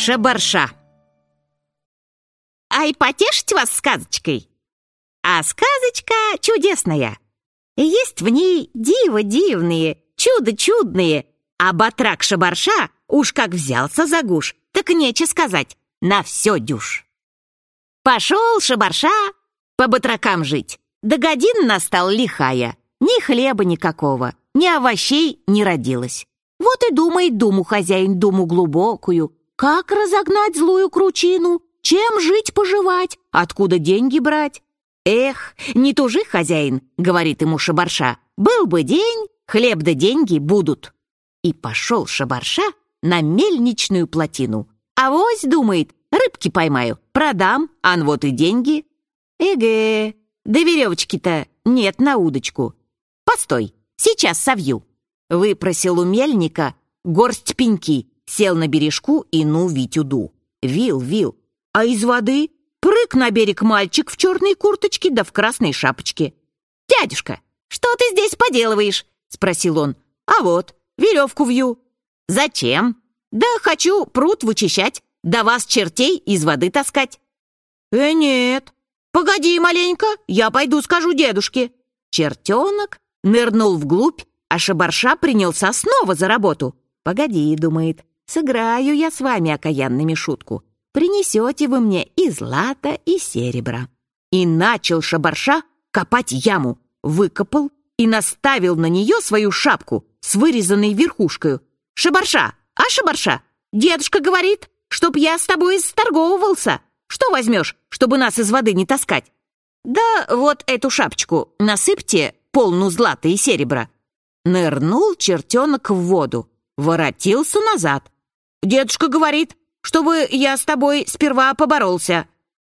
Шабарша Ай, потешить вас сказочкой? А сказочка чудесная. Есть в ней диво дивные, чудо чудные, а батрак Шабарша уж как взялся за гуш, так нече сказать, на все дюш. Пошел Шабарша по батракам жить, да годин настал лихая, ни хлеба никакого, ни овощей не родилось. Вот и думает думу хозяин, думу глубокую, как разогнать злую кручину, чем жить-поживать, откуда деньги брать. Эх, не тужи, хозяин, говорит ему Шабарша, был бы день, хлеб да деньги будут. И пошел Шабарша на мельничную плотину. А вось думает, рыбки поймаю, продам, ан вот и деньги. Эге, да веревочки-то нет на удочку. Постой, сейчас совью. Выпросил у мельника горсть пеньки, сел на бережку и ну Витюду. Вил, вил, а из воды прыг на берег мальчик в черной курточке да в красной шапочке. «Дядюшка, что ты здесь поделываешь?» — спросил он. «А вот, веревку вью». «Зачем?» «Да хочу пруд вычищать, да вас чертей из воды таскать». «Э, нет, погоди маленько, я пойду скажу дедушке». Чертенок нырнул вглубь, а шабарша принялся снова за работу. «Погоди», — думает, — «сыграю я с вами окаянными шутку. Принесете вы мне и злато, и серебро». И начал шабарша копать яму, выкопал и наставил на нее свою шапку с вырезанной верхушкой. «Шабарша, а шабарша, дедушка говорит, чтоб я с тобой сторговывался. Что возьмешь, чтобы нас из воды не таскать?» «Да вот эту шапочку насыпьте полну злата и серебра». Нырнул чертенок в воду, воротился назад. «Дедушка говорит, чтобы я с тобой сперва поборолся».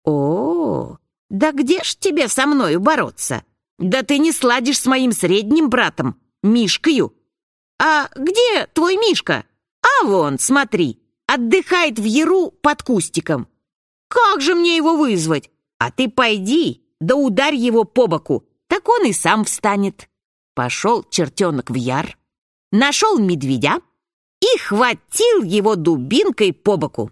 «О, да где ж тебе со мною бороться? Да ты не сладишь с моим средним братом, Мишкою. А где твой Мишка? А вон, смотри, отдыхает в яру под кустиком. Как же мне его вызвать? А ты пойди, да ударь его по боку, так он и сам встанет». Пошел чертенок в яр, нашел медведя, и хватил его дубинкой по боку.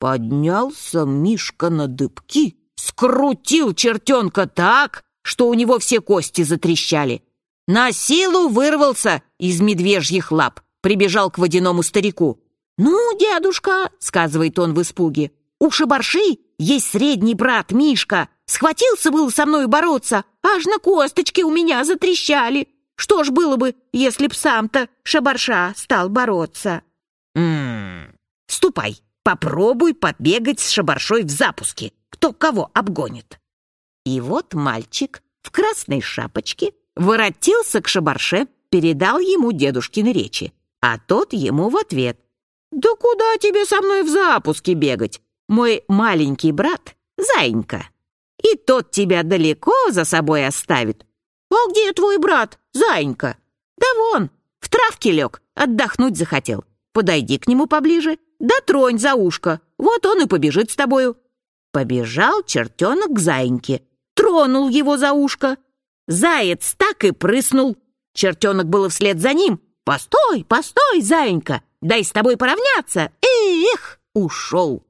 Поднялся Мишка на дыбки, скрутил чертенка так, что у него все кости затрещали. На силу вырвался из медвежьих лап, прибежал к водяному старику. «Ну, дедушка», — сказывает он в испуге, — «у шабарши есть средний брат Мишка. Схватился был со мной бороться, аж на косточки у меня затрещали. Что ж было бы, если б сам-то Шабарша стал бороться? Ммм, ступай, попробуй побегать с Шабаршой в запуске, кто кого обгонит. И вот мальчик в красной шапочке воротился к Шабарше, передал ему дедушкины речи, а тот ему в ответ. «Да куда тебе со мной в запуске бегать? Мой маленький брат — Заинька. И тот тебя далеко за собой оставит, «А где твой брат, Заинька?» «Да вон, в травке лег, отдохнуть захотел. Подойди к нему поближе, да тронь за ушко, вот он и побежит с тобою». Побежал чертенок к Заиньке, тронул его за ушко. Заяц так и прыснул. Чертенок было вслед за ним. «Постой, постой, Заинька, дай с тобой поравняться!» Эх, ушел.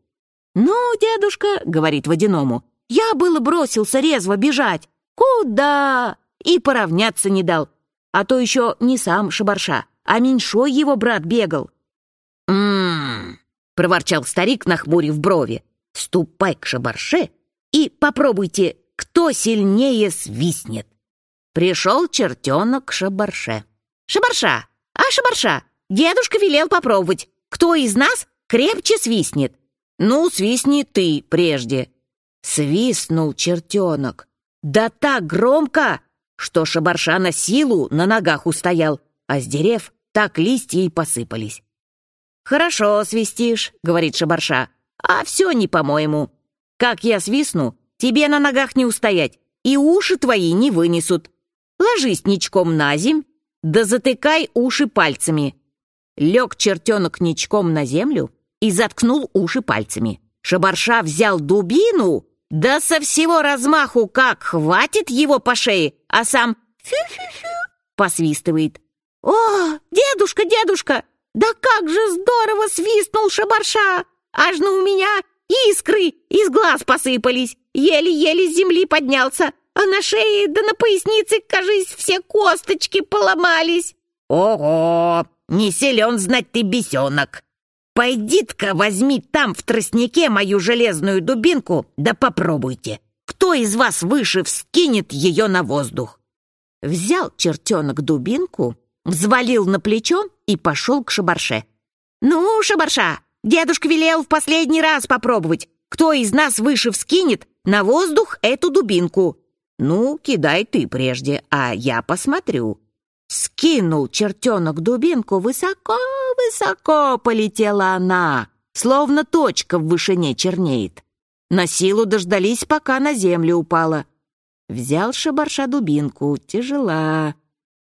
«Ну, дедушка», — говорит водяному, — «я было бросился резво бежать. Куда? и поравняться не дал. А то еще не сам Шабарша, а меньшой его брат бегал. «М-м-м», проворчал старик, нахмурив брови. «Ступай к Шабарше и попробуйте, кто сильнее свистнет». Пришел чертенок к Шабарше. «Шабарша! А, Шабарша! Дедушка велел попробовать, кто из нас крепче свистнет. Ну, свистни ты прежде». Свистнул чертенок. Да так громко, что шабарша на силу на ногах устоял, а с дерев так листья и посыпались. «Хорошо свистишь», — говорит шабарша, — «а все не по-моему. Как я свистну, тебе на ногах не устоять, и уши твои не вынесут. Ложись ничком на земь, да затыкай уши пальцами». Лег чертенок ничком на землю и заткнул уши пальцами. Шабарша взял дубину да со всего размаху как хватит его по шее, а сам фю-фю-фю посвистывает. «О, дедушка, дедушка, да как же здорово свистнул шабарша! аж на у меня искры из глаз посыпались. Еле-еле с земли поднялся, а на шее да на пояснице, кажись, все косточки поломались. Ого, не силен знать ты бесенок. Пойди-ка возьми там в тростнике мою железную дубинку, да попробуйте. Кто из вас выше вскинет ее на воздух? Взял чертенок дубинку, взвалил на плечо и пошел к шабарше. «Ну, шабарша, дедушка велел в последний раз попробовать. Кто из нас выше вскинет на воздух эту дубинку?» «Ну, кидай ты прежде, а я посмотрю». Скинул чертенок дубинку, высоко-высоко полетела она, словно точка в вышине чернеет. На силу дождались, пока на землю упала. Взял шабарша дубинку, тяжела.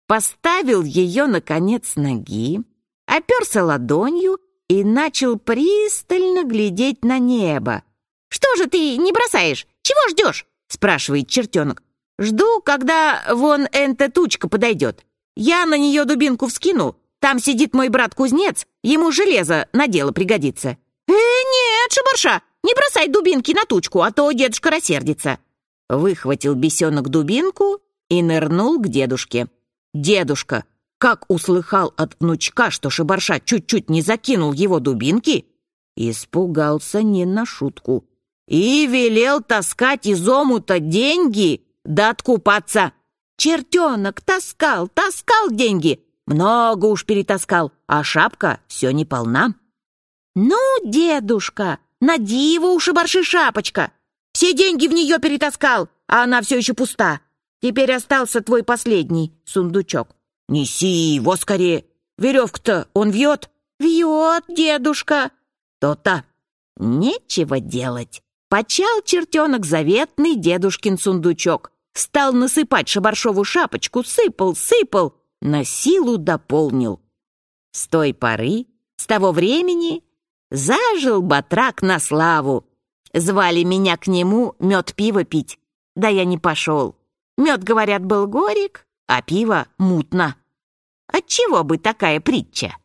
Поставил ее на конец ноги, оперся ладонью и начал пристально глядеть на небо. «Что же ты не бросаешь? Чего ждешь?» — спрашивает чертенок. «Жду, когда вон эта тучка подойдет. Я на нее дубинку вскину. Там сидит мой брат-кузнец, ему железо на дело пригодится». «Э, нет, шабарша, не бросай дубинки на тучку, а то дедушка рассердится». Выхватил бесенок дубинку и нырнул к дедушке. Дедушка, как услыхал от внучка, что Шибарша чуть-чуть не закинул его дубинки, испугался не на шутку и велел таскать из омута деньги да откупаться. Чертенок таскал, таскал деньги, много уж перетаскал, а шапка все не полна. «Ну, дедушка, на диву у Шибарши шапочка!» Все деньги в нее перетаскал, а она все еще пуста. Теперь остался твой последний сундучок. Неси его скорее. Веревка-то он вьет? Вьет, дедушка. То-то. Нечего делать. Почал чертенок заветный дедушкин сундучок. Стал насыпать шабаршову шапочку, сыпал, сыпал, на силу дополнил. С той поры, с того времени, зажил батрак на славу. Звали меня к нему мед пиво пить. Да я не пошел. Мед, говорят, был горек, а пиво мутно. Отчего бы такая притча?